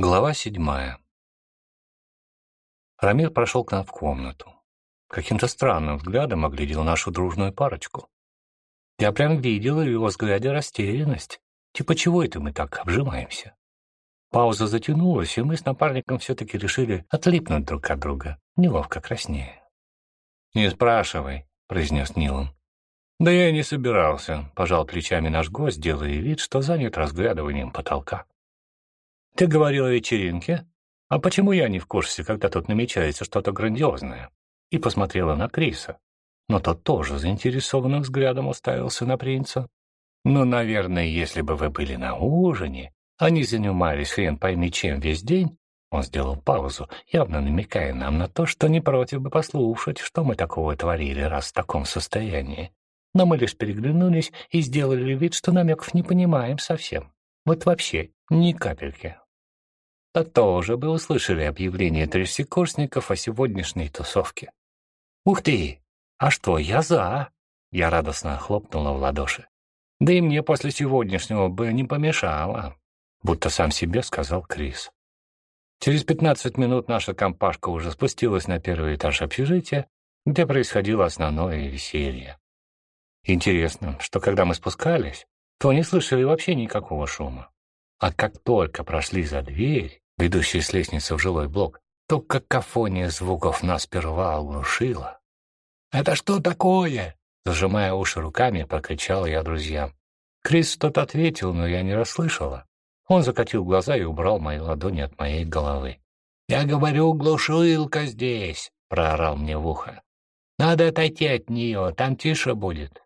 Глава седьмая. Рамир прошел к нам в комнату. Каким-то странным взглядом оглядел нашу дружную парочку. Я прям видела в его взгляде растерянность. Типа, чего это мы так обжимаемся? Пауза затянулась, и мы с напарником все-таки решили отлипнуть друг от друга, неловко краснее. «Не спрашивай», — произнес Нилан. «Да я и не собирался», — пожал плечами наш гость, делая вид, что занят разглядыванием потолка. Ты говорил о вечеринке? А почему я не в курсе, когда тут намечается что-то грандиозное? И посмотрела на Криса. Но тот тоже заинтересованным взглядом уставился на принца. Ну, наверное, если бы вы были на ужине, они занимались хрен пойми чем весь день, он сделал паузу, явно намекая нам на то, что не против бы послушать, что мы такого творили, раз в таком состоянии. Но мы лишь переглянулись и сделали вид, что намеков не понимаем совсем. Вот вообще ни капельки то тоже бы услышали объявление третьекурсников о сегодняшней тусовке. «Ух ты! А что, я за!» Я радостно хлопнула в ладоши. «Да и мне после сегодняшнего бы не помешало», будто сам себе сказал Крис. Через пятнадцать минут наша компашка уже спустилась на первый этаж общежития, где происходило основное веселье. Интересно, что когда мы спускались, то не слышали вообще никакого шума. А как только прошли за дверь, ведущую с лестницы в жилой блок, то какофония звуков нас сперва оглушила. «Это что такое?» Зажимая уши руками, прокричал я друзьям. Крис что-то ответил, но я не расслышала. Он закатил глаза и убрал мои ладони от моей головы. «Я говорю, глушилка здесь!» — проорал мне в ухо. «Надо отойти от нее, там тише будет».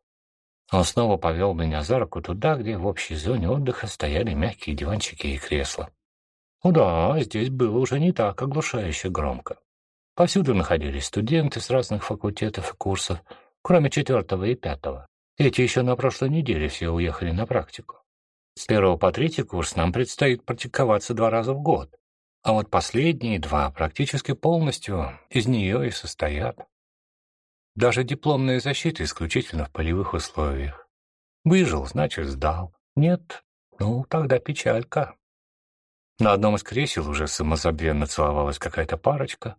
Он снова повел меня за руку туда, где в общей зоне отдыха стояли мягкие диванчики и кресла. Ну да, здесь было уже не так оглушающе громко. Повсюду находились студенты с разных факультетов и курсов, кроме четвертого и пятого. Эти еще на прошлой неделе все уехали на практику. С первого по третий курс нам предстоит практиковаться два раза в год, а вот последние два практически полностью из нее и состоят. Даже дипломная защита исключительно в полевых условиях. Выжил, значит, сдал. Нет, ну, тогда печалька. На одном из кресел уже самозабвенно целовалась какая-то парочка.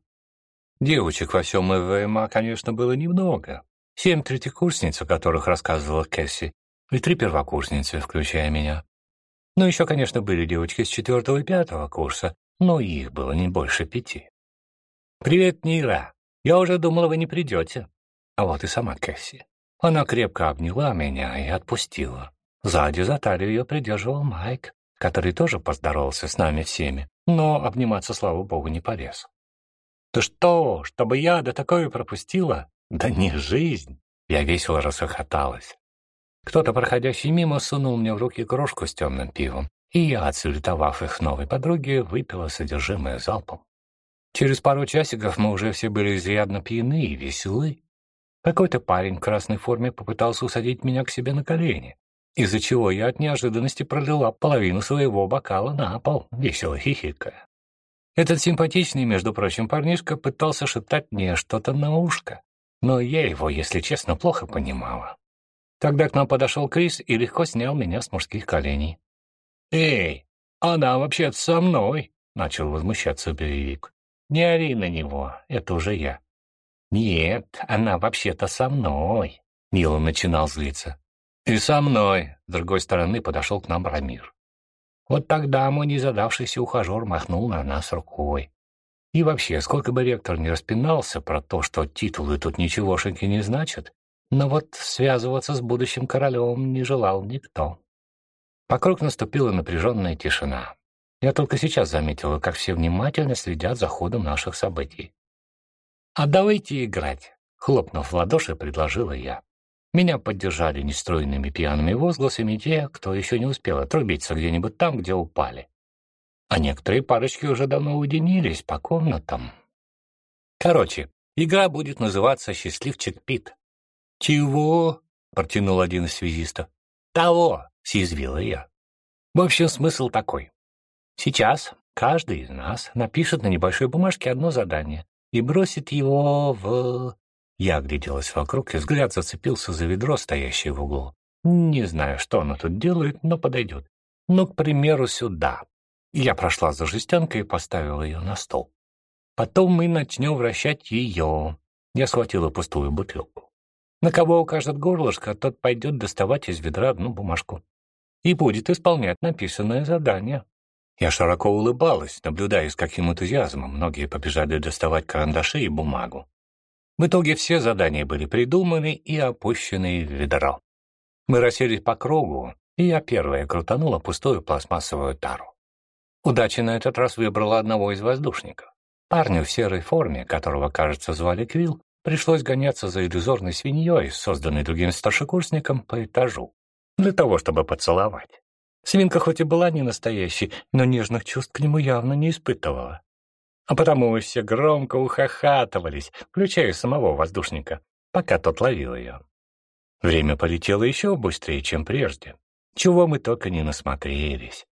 Девочек во всем ЭВМА, конечно, было немного. Семь третьекурсниц, о которых рассказывала Кэсси, и три первокурсницы, включая меня. Ну, еще, конечно, были девочки с четвертого и пятого курса, но их было не больше пяти. «Привет, Нира! Я уже думала, вы не придете», а вот и сама Кэсси. Она крепко обняла меня и отпустила. Сзади за талию ее придерживал Майк, который тоже поздоровался с нами всеми, но обниматься, слава богу, не полез. «Ты что, чтобы я до такое пропустила? Да не жизнь!» Я весело расхохоталась. Кто-то, проходящий мимо, сунул мне в руки кружку с темным пивом, и я, отсулетовав их новой подруге, выпила содержимое залпом. Через пару часиков мы уже все были изрядно пьяны и веселы. Какой-то парень в красной форме попытался усадить меня к себе на колени, из-за чего я от неожиданности пролила половину своего бокала на пол, весело хихикая. Этот симпатичный, между прочим, парнишка пытался шептать мне что-то на ушко, но я его, если честно, плохо понимала. Тогда к нам подошел Крис и легко снял меня с мужских коленей. «Эй, она вообще-то со мной!» — начал возмущаться боевик. «Не ори на него, это уже я. «Нет, она вообще-то со мной», — Нила начинал злиться. «И со мной», — с другой стороны подошел к нам Рамир. Вот тогда мой незадавшийся ухажер махнул на нас рукой. И вообще, сколько бы ректор не распинался про то, что титулы тут ничегошеньки не значат, но вот связываться с будущим королем не желал никто. Вокруг наступила напряженная тишина. Я только сейчас заметила, как все внимательно следят за ходом наших событий. «А давайте играть!» — хлопнув в ладоши, предложила я. Меня поддержали нестройными пьяными возгласами те, кто еще не успел отрубиться где-нибудь там, где упали. А некоторые парочки уже давно уединились по комнатам. Короче, игра будет называться «Счастливчик Пит». «Чего?» — протянул один из связистов. «Того!» — съязвила я. В общем, смысл такой. Сейчас каждый из нас напишет на небольшой бумажке одно задание, и бросит его в... Я огляделась вокруг, и взгляд зацепился за ведро, стоящее в углу. Не знаю, что оно тут делает, но подойдет. Ну, к примеру, сюда. Я прошла за жестянкой и поставила ее на стол. Потом мы начнем вращать ее. Я схватила пустую бутылку. На кого укажет горлышко, тот пойдет доставать из ведра одну бумажку и будет исполнять написанное задание. Я широко улыбалась, наблюдая, с каким энтузиазмом многие побежали доставать карандаши и бумагу. В итоге все задания были придуманы и опущены в ведро. Мы расселись по кругу, и я первая крутанула пустую пластмассовую тару. Удача на этот раз выбрала одного из воздушников. Парню в серой форме, которого, кажется, звали Квилл, пришлось гоняться за иллюзорной свиньей, созданной другим старшекурсником, по этажу, для того, чтобы поцеловать. Свинка хоть и была не настоящей, но нежных чувств к нему явно не испытывала. А потому мы все громко ухахатывались, включая самого воздушника, пока тот ловил ее. Время полетело еще быстрее, чем прежде, чего мы только не насмотрелись.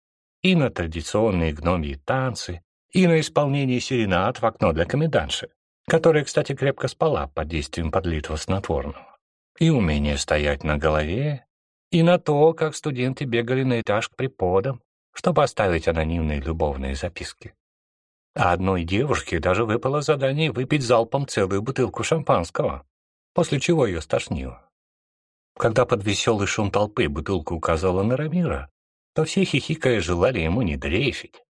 И на традиционные гномьи танцы, и на исполнение серенад в окно для комендантши, которая, кстати, крепко спала под действием подлитого снотворного, и умение стоять на голове, и на то, как студенты бегали на этаж к преподам, чтобы оставить анонимные любовные записки. А одной девушке даже выпало задание выпить залпом целую бутылку шампанского, после чего ее стошнило. Когда под веселый шум толпы бутылку указала на Рамира, то все хихикая желали ему не дрейфить.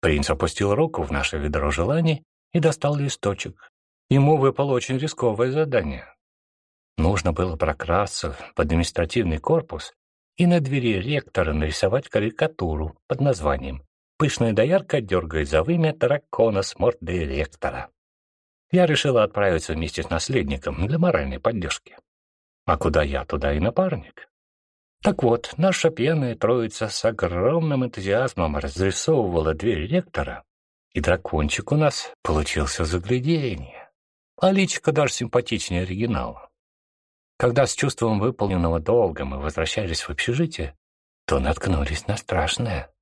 Принц опустил руку в наше ведро желаний и достал листочек. Ему выпало очень рисковое задание. Нужно было прокрасться в административный корпус и на двери ректора нарисовать карикатуру под названием «Пышная доярка дергает за вымя дракона с мордой ректора». Я решила отправиться вместе с наследником для моральной поддержки. А куда я, туда и напарник. Так вот, наша пьяная троица с огромным энтузиазмом разрисовывала дверь ректора, и дракончик у нас получился загляденье. А личико даже симпатичнее оригинала. Когда с чувством выполненного долга мы возвращались в общежитие, то наткнулись на страшное.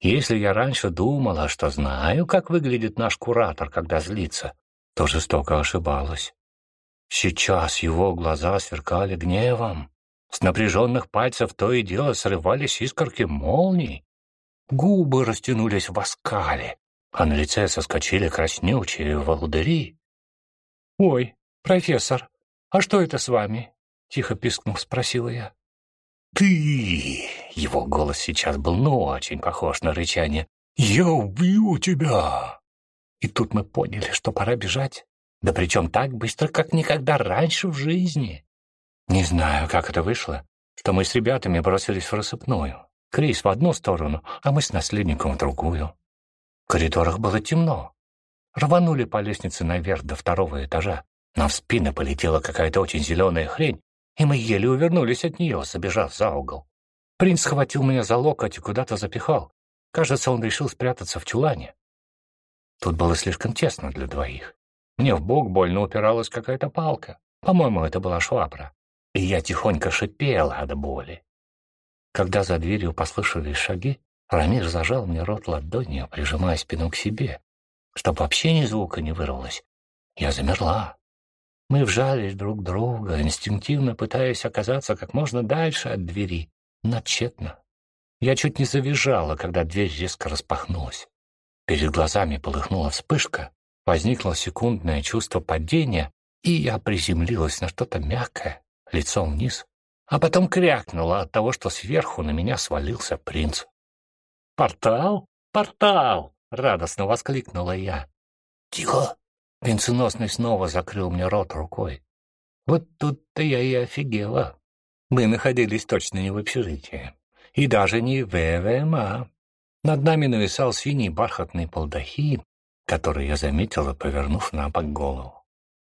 Если я раньше думала, что знаю, как выглядит наш куратор, когда злится, то жестоко ошибалась. Сейчас его глаза сверкали гневом. С напряженных пальцев то и дело срывались искорки молний. Губы растянулись в оскале, а на лице соскочили краснючие волдыри. «Ой, профессор, «А что это с вами?» — тихо пискнув, спросила я. «Ты!» — его голос сейчас был ну очень похож на рычание. «Я убью тебя!» И тут мы поняли, что пора бежать. Да причем так быстро, как никогда раньше в жизни. Не знаю, как это вышло, что мы с ребятами бросились в рассыпную. Крис в одну сторону, а мы с наследником в другую. В коридорах было темно. Рванули по лестнице наверх до второго этажа. Нам в спину полетела какая-то очень зеленая хрень, и мы еле увернулись от нее, забежав за угол. Принц схватил меня за локоть и куда-то запихал. Кажется, он решил спрятаться в чулане. Тут было слишком тесно для двоих. Мне в бок больно упиралась какая-то палка. По-моему, это была швабра. И я тихонько шипела от боли. Когда за дверью послышались шаги, Рамир зажал мне рот ладонью, прижимая спину к себе, чтобы вообще ни звука не вырвалось. Я замерла. Мы вжались друг друга, инстинктивно пытаясь оказаться как можно дальше от двери, но тщетно. Я чуть не завизжала, когда дверь резко распахнулась. Перед глазами полыхнула вспышка, возникло секундное чувство падения, и я приземлилась на что-то мягкое, лицом вниз, а потом крякнула от того, что сверху на меня свалился принц. «Портал? Портал!» — радостно воскликнула я. «Тихо!» Венценосный снова закрыл мне рот рукой. Вот тут-то я и офигела. Мы находились точно не в общежитии. И даже не в ВВМА. Над нами нависал синий бархатный балдахин, который я заметила, повернув на бок голову.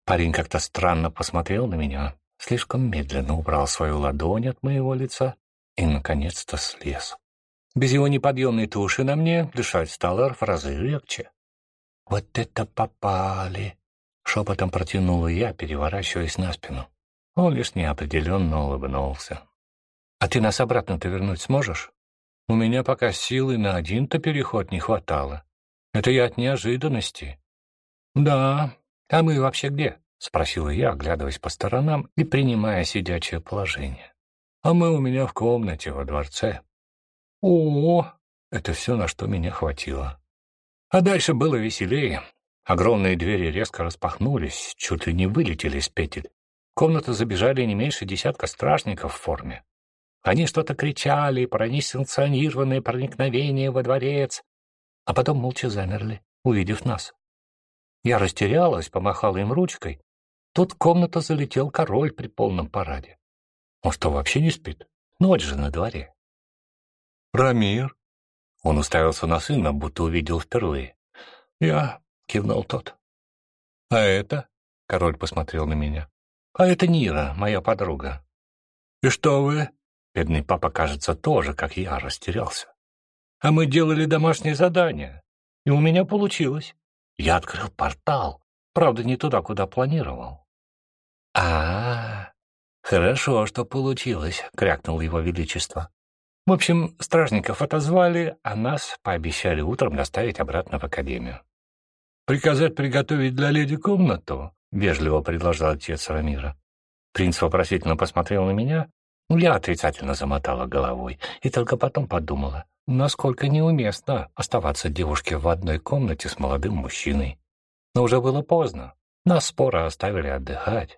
Парень как-то странно посмотрел на меня, слишком медленно убрал свою ладонь от моего лица и, наконец-то, слез. Без его неподъемной туши на мне дышать стало в разы легче. «Вот это попали!» — шепотом протянула я, переворачиваясь на спину. Он лишь неопределенно улыбнулся. «А ты нас обратно-то вернуть сможешь? У меня пока силы на один-то переход не хватало. Это я от неожиданности». «Да, а мы вообще где?» — спросила я, оглядываясь по сторонам и принимая сидячее положение. «А мы у меня в комнате во дворце». «О, это все, на что меня хватило. А дальше было веселее. Огромные двери резко распахнулись, чуть ли не вылетели из петель. В комнату забежали не меньше десятка стражников в форме. Они что-то кричали про несанкционированное проникновение во дворец, а потом молча замерли, увидев нас. Я растерялась, помахала им ручкой. Тут в комнату залетел король при полном параде. Он что, вообще не спит? Ночь же на дворе. «Рамир?» Он уставился на сына, будто увидел впервые. «Я», — кивнул тот. «А это?» — король посмотрел на меня. «А это Нира, моя подруга». «И что вы?» Бедный папа, кажется, тоже, как я, растерялся. «А мы делали домашнее задание, и у меня получилось. Я открыл портал, правда, не туда, куда планировал». «А, -а, -а хорошо, что получилось», — крякнул его величество. В общем, стражников отозвали, а нас пообещали утром доставить обратно в академию. «Приказать приготовить для леди комнату?» — вежливо предложил отец Рамира. Принц вопросительно посмотрел на меня. Я отрицательно замотала головой и только потом подумала, насколько неуместно оставаться девушке в одной комнате с молодым мужчиной. Но уже было поздно. Нас споро оставили отдыхать.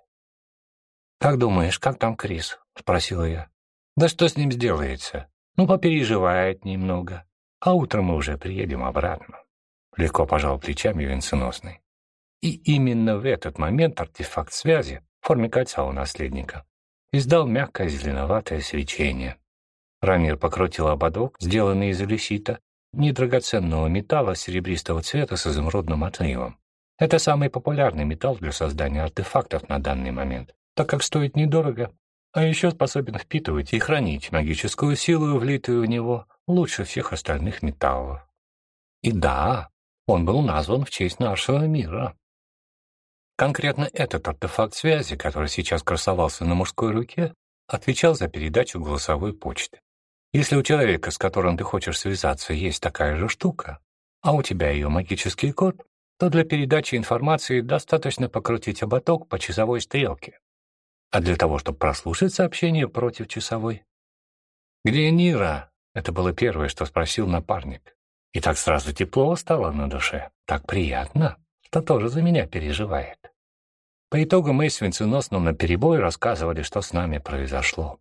«Как думаешь, как там Крис?» — спросила я. «Да что с ним сделается? Ну, попереживает немного, а утром мы уже приедем обратно. Легко пожал плечами венценосный. И именно в этот момент артефакт связи в форме кольца у наследника издал мягкое зеленоватое свечение. Рамир покрутил ободок, сделанный из элисита, недрагоценного металла серебристого цвета с изумрудным отливом. Это самый популярный металл для создания артефактов на данный момент, так как стоит недорого а еще способен впитывать и хранить магическую силу, влитую в него, лучше всех остальных металлов. И да, он был назван в честь нашего мира. Конкретно этот артефакт связи, который сейчас красовался на мужской руке, отвечал за передачу голосовой почты. Если у человека, с которым ты хочешь связаться, есть такая же штука, а у тебя ее магический код, то для передачи информации достаточно покрутить ободок по часовой стрелке, а для того, чтобы прослушать сообщение против часовой. «Где Нира?» — это было первое, что спросил напарник. И так сразу тепло стало на душе. Так приятно, что тоже за меня переживает. По итогу мы с Венценосным наперебой рассказывали, что с нами произошло.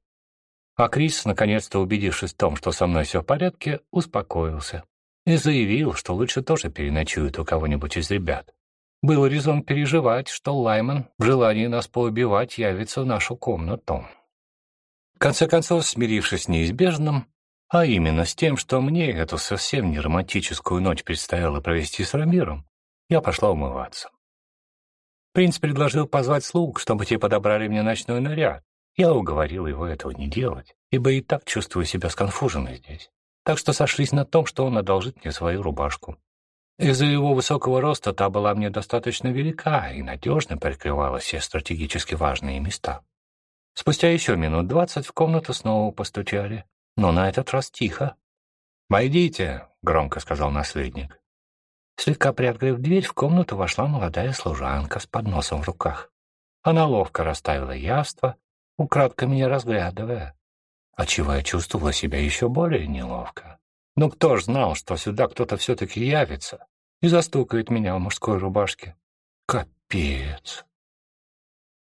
А Крис, наконец-то убедившись в том, что со мной все в порядке, успокоился и заявил, что лучше тоже переночует у кого-нибудь из ребят. Был резон переживать, что Лайман в желании нас поубивать явится в нашу комнату. В конце концов, смирившись с неизбежным, а именно с тем, что мне эту совсем не романтическую ночь предстояло провести с Рамиром, я пошла умываться. Принц предложил позвать слуг, чтобы те подобрали мне ночной наряд. Я уговорил его этого не делать, ибо и так чувствую себя сконфуженной здесь. Так что сошлись на том, что он одолжит мне свою рубашку. Из-за его высокого роста та была мне достаточно велика и надежно прикрывала все стратегически важные места. Спустя еще минут двадцать в комнату снова постучали, но на этот раз тихо. «Войдите», — громко сказал наследник. Слегка приоткрыв дверь, в комнату вошла молодая служанка с подносом в руках. Она ловко расставила явство, украдко меня разглядывая, отчего я чувствовала себя еще более неловко. Но кто ж знал, что сюда кто-то все-таки явится и застукает меня в мужской рубашке? Капец!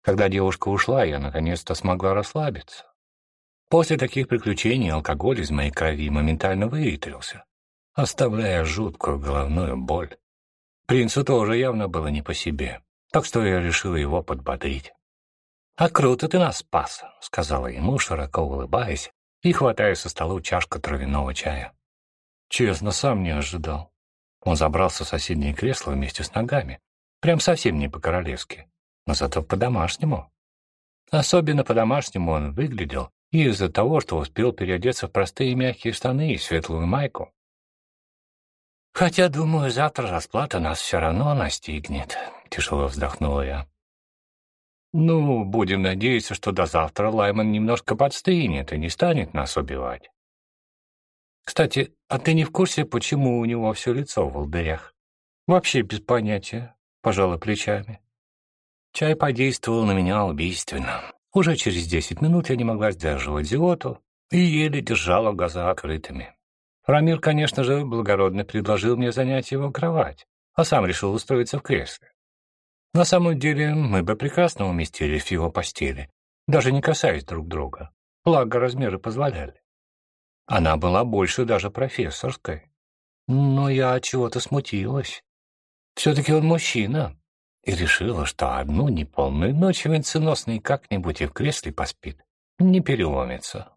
Когда девушка ушла, я наконец-то смогла расслабиться. После таких приключений алкоголь из моей крови моментально выветрился, оставляя жуткую головную боль. Принцу тоже явно было не по себе, так что я решила его подбодрить. «А круто ты нас спас», — сказала ему, широко улыбаясь и хватая со стола чашку травяного чая. Честно, сам не ожидал. Он забрался в соседнее кресло вместе с ногами. Прям совсем не по-королевски, но зато по-домашнему. Особенно по-домашнему он выглядел из-за того, что успел переодеться в простые мягкие штаны и светлую майку. «Хотя, думаю, завтра расплата нас все равно настигнет», — тяжело вздохнула я. «Ну, будем надеяться, что до завтра Лайман немножко подстынет и не станет нас убивать. Кстати, а ты не в курсе, почему у него все лицо в волдырях? Вообще без понятия, пожала плечами. Чай подействовал на меня убийственно. Уже через десять минут я не могла сдерживать зевоту и еле держала глаза открытыми. Рамир, конечно же, благородно предложил мне занять его кровать, а сам решил устроиться в кресле. На самом деле, мы бы прекрасно уместились в его постели, даже не касаясь друг друга, благо размеры позволяли. Она была больше даже профессорской. Но я от чего-то смутилась. Все-таки он мужчина, и решила, что одну неполную ночь венценосный как-нибудь и в кресле поспит, не переломится.